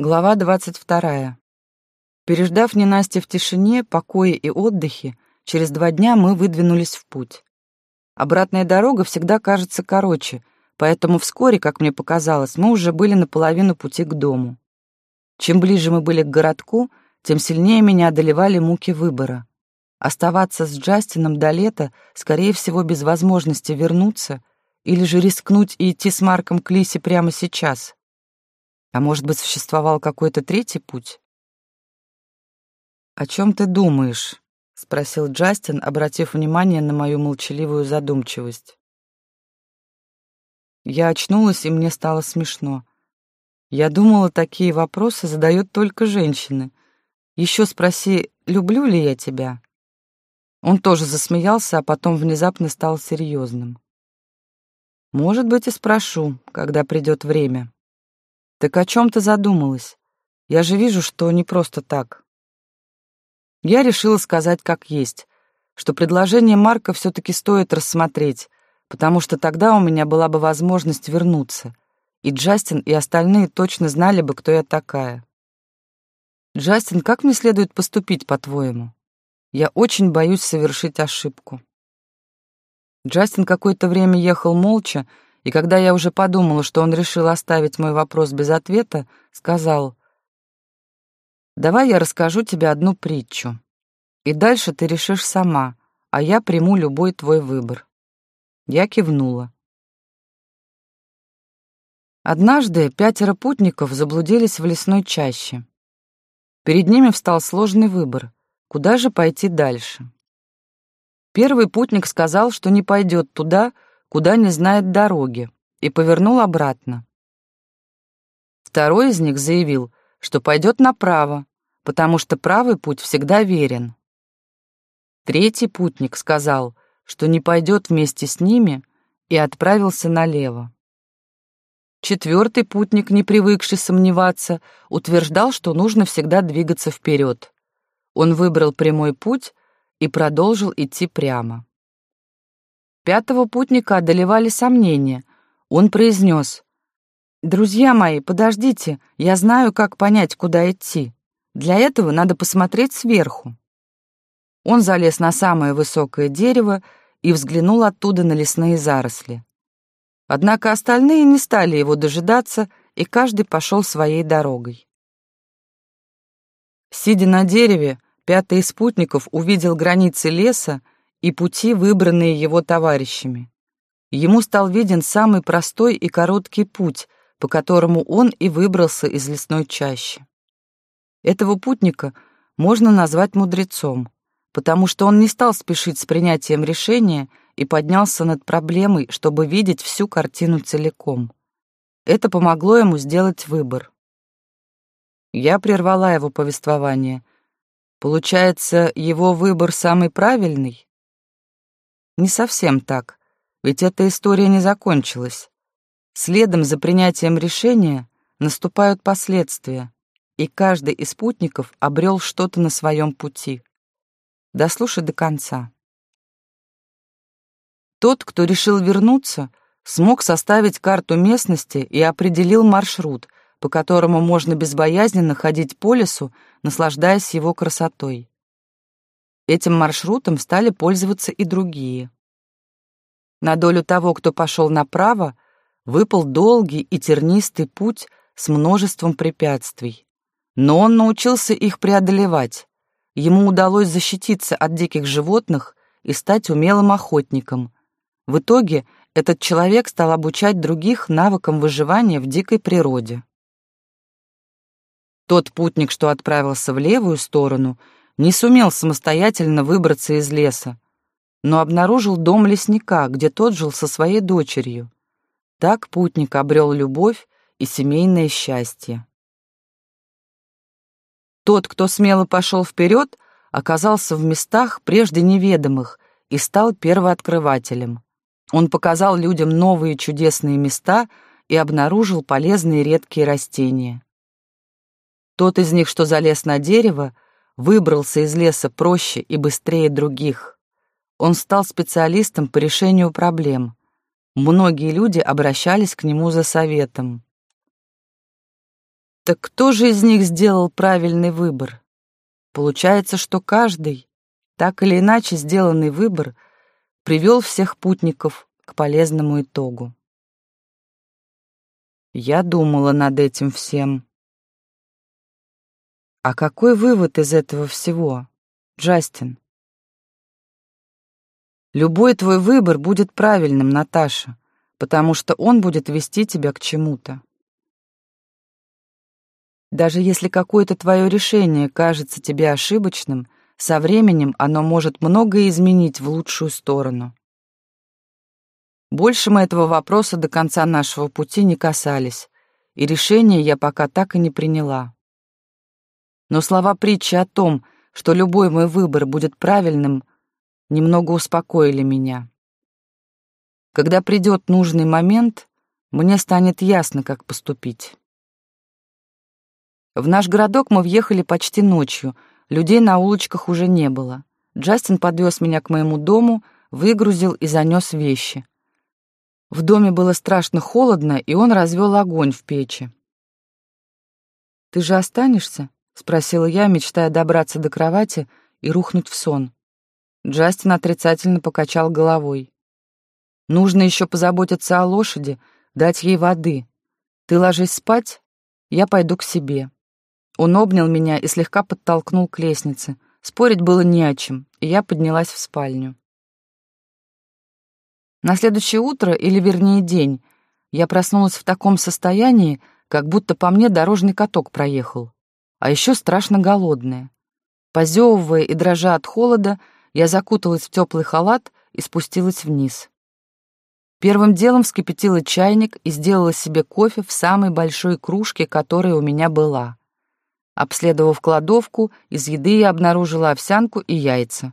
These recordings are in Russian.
Глава двадцать вторая. Переждав ненастье в тишине, покое и отдыхе, через два дня мы выдвинулись в путь. Обратная дорога всегда кажется короче, поэтому вскоре, как мне показалось, мы уже были на половину пути к дому. Чем ближе мы были к городку, тем сильнее меня одолевали муки выбора. Оставаться с Джастином до лета, скорее всего, без возможности вернуться, или же рискнуть и идти с Марком к Лисе прямо сейчас — а может быть, существовал какой-то третий путь? «О чем ты думаешь?» — спросил Джастин, обратив внимание на мою молчаливую задумчивость. Я очнулась, и мне стало смешно. Я думала, такие вопросы задают только женщины. Еще спроси, люблю ли я тебя? Он тоже засмеялся, а потом внезапно стал серьезным. Может быть, и спрошу, когда придет время. Так о чем ты задумалась? Я же вижу, что не просто так. Я решила сказать как есть, что предложение Марка все-таки стоит рассмотреть, потому что тогда у меня была бы возможность вернуться, и Джастин и остальные точно знали бы, кто я такая. Джастин, как мне следует поступить, по-твоему? Я очень боюсь совершить ошибку. Джастин какое-то время ехал молча, и когда я уже подумала, что он решил оставить мой вопрос без ответа, сказал, «Давай я расскажу тебе одну притчу, и дальше ты решишь сама, а я приму любой твой выбор». Я кивнула. Однажды пятеро путников заблудились в лесной чаще. Перед ними встал сложный выбор, куда же пойти дальше. Первый путник сказал, что не пойдет туда, куда не знает дороги, и повернул обратно. Второй из них заявил, что пойдет направо, потому что правый путь всегда верен. Третий путник сказал, что не пойдет вместе с ними, и отправился налево. Четвертый путник, не привыкший сомневаться, утверждал, что нужно всегда двигаться вперед. Он выбрал прямой путь и продолжил идти прямо. Пятого путника одолевали сомнения. Он произнес, «Друзья мои, подождите, я знаю, как понять, куда идти. Для этого надо посмотреть сверху». Он залез на самое высокое дерево и взглянул оттуда на лесные заросли. Однако остальные не стали его дожидаться, и каждый пошел своей дорогой. Сидя на дереве, пятый из спутников увидел границы леса и пути, выбранные его товарищами. Ему стал виден самый простой и короткий путь, по которому он и выбрался из лесной чащи. Этого путника можно назвать мудрецом, потому что он не стал спешить с принятием решения и поднялся над проблемой, чтобы видеть всю картину целиком. Это помогло ему сделать выбор. Я прервала его повествование. Получается, его выбор самый правильный? Не совсем так, ведь эта история не закончилась. Следом за принятием решения наступают последствия, и каждый из спутников обрел что-то на своем пути. Дослушай до конца. Тот, кто решил вернуться, смог составить карту местности и определил маршрут, по которому можно безбоязненно ходить по лесу, наслаждаясь его красотой. Этим маршрутом стали пользоваться и другие. На долю того, кто пошел направо, выпал долгий и тернистый путь с множеством препятствий. Но он научился их преодолевать. Ему удалось защититься от диких животных и стать умелым охотником. В итоге этот человек стал обучать других навыкам выживания в дикой природе. Тот путник, что отправился в левую сторону, не сумел самостоятельно выбраться из леса, но обнаружил дом лесника, где тот жил со своей дочерью. Так путник обрел любовь и семейное счастье. Тот, кто смело пошел вперед, оказался в местах прежде неведомых и стал первооткрывателем. Он показал людям новые чудесные места и обнаружил полезные редкие растения. Тот из них, что залез на дерево, выбрался из леса проще и быстрее других. Он стал специалистом по решению проблем. Многие люди обращались к нему за советом. Так кто же из них сделал правильный выбор? Получается, что каждый, так или иначе сделанный выбор, привел всех путников к полезному итогу. Я думала над этим всем. А какой вывод из этого всего, Джастин? Любой твой выбор будет правильным, Наташа, потому что он будет вести тебя к чему-то. Даже если какое-то твое решение кажется тебе ошибочным, со временем оно может многое изменить в лучшую сторону. Больше мы этого вопроса до конца нашего пути не касались, и решение я пока так и не приняла. Но слова притчи о том, что любой мой выбор будет правильным, немного успокоили меня. Когда придет нужный момент, мне станет ясно, как поступить. В наш городок мы въехали почти ночью, людей на улочках уже не было. Джастин подвез меня к моему дому, выгрузил и занес вещи. В доме было страшно холодно, и он развел огонь в печи. «Ты же останешься?» — спросила я, мечтая добраться до кровати и рухнуть в сон. Джастин отрицательно покачал головой. «Нужно еще позаботиться о лошади, дать ей воды. Ты ложись спать, я пойду к себе». Он обнял меня и слегка подтолкнул к лестнице. Спорить было не о чем, и я поднялась в спальню. На следующее утро, или вернее день, я проснулась в таком состоянии, как будто по мне дорожный каток проехал. А еще страшно голодная. Позевывая и дрожа от холода, я закуталась в теплый халат и спустилась вниз. Первым делом вскипятила чайник и сделала себе кофе в самой большой кружке, которая у меня была. Обследовав кладовку, из еды я обнаружила овсянку и яйца.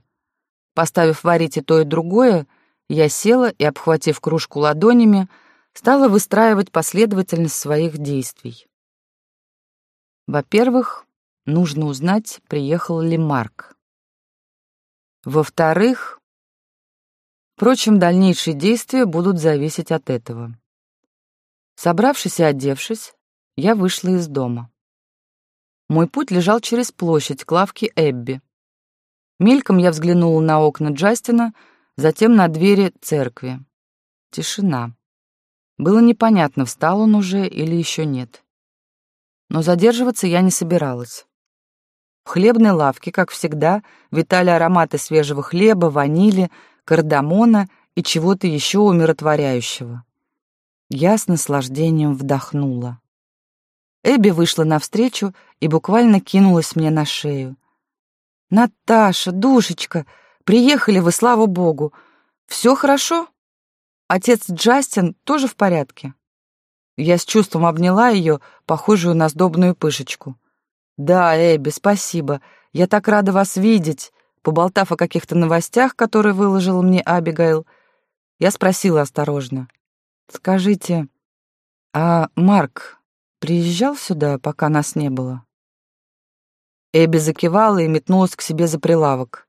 Поставив варить и то, и другое, я села и, обхватив кружку ладонями, стала выстраивать последовательность своих действий. Во-первых, нужно узнать, приехал ли Марк. Во-вторых, впрочем, дальнейшие действия будут зависеть от этого. Собравшись и одевшись, я вышла из дома. Мой путь лежал через площадь к лавке Эбби. Мельком я взглянула на окна Джастина, затем на двери церкви. Тишина. Было непонятно, встал он уже или еще нет. Но задерживаться я не собиралась. В хлебной лавке, как всегда, витали ароматы свежего хлеба, ванили, кардамона и чего-то еще умиротворяющего. Я с наслаждением вдохнула. Эбби вышла навстречу и буквально кинулась мне на шею. «Наташа, душечка, приехали вы, слава богу. Все хорошо? Отец Джастин тоже в порядке?» Я с чувством обняла ее, похожую на сдобную пышечку. «Да, Эбби, спасибо. Я так рада вас видеть». Поболтав о каких-то новостях, которые выложила мне Абигайл, я спросила осторожно. «Скажите, а Марк приезжал сюда, пока нас не было?» Эбби закивала и метнулась к себе за прилавок.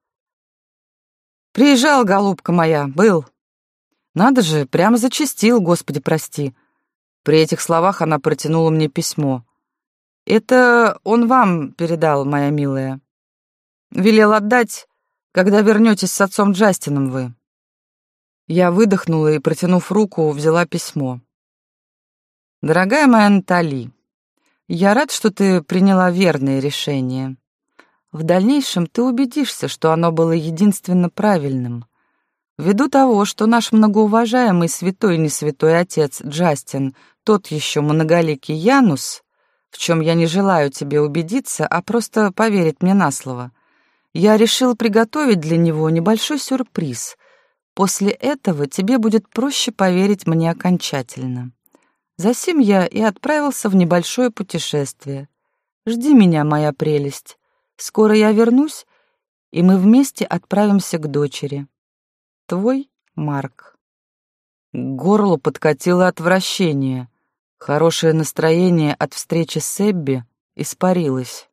«Приезжал, голубка моя, был. Надо же, прямо зачастил, Господи, прости». При этих словах она протянула мне письмо. «Это он вам передал, моя милая. Велел отдать, когда вернетесь с отцом Джастином вы». Я выдохнула и, протянув руку, взяла письмо. Дорогая моя Натали, я рад, что ты приняла верное решение. В дальнейшем ты убедишься, что оно было единственно правильным. Ввиду того, что наш многоуважаемый святой не святой отец Джастин, тот еще многоликий Янус, в чем я не желаю тебе убедиться, а просто поверить мне на слово, я решил приготовить для него небольшой сюрприз. После этого тебе будет проще поверить мне окончательно. Засим я и отправился в небольшое путешествие. Жди меня, моя прелесть. Скоро я вернусь, и мы вместе отправимся к дочери. Твой Марк. К горлу подкатило отвращение. Хорошее настроение от встречи с Эбби испарилось.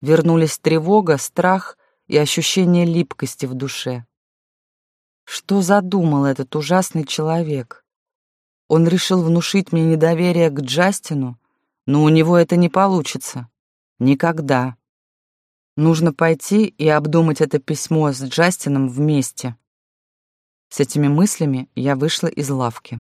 Вернулись тревога, страх и ощущение липкости в душе. Что задумал этот ужасный человек? Он решил внушить мне недоверие к Джастину, Но у него это не получится. Никогда. Нужно пойти и обдумать это письмо с Джастином вместе. С этими мыслями я вышла из лавки.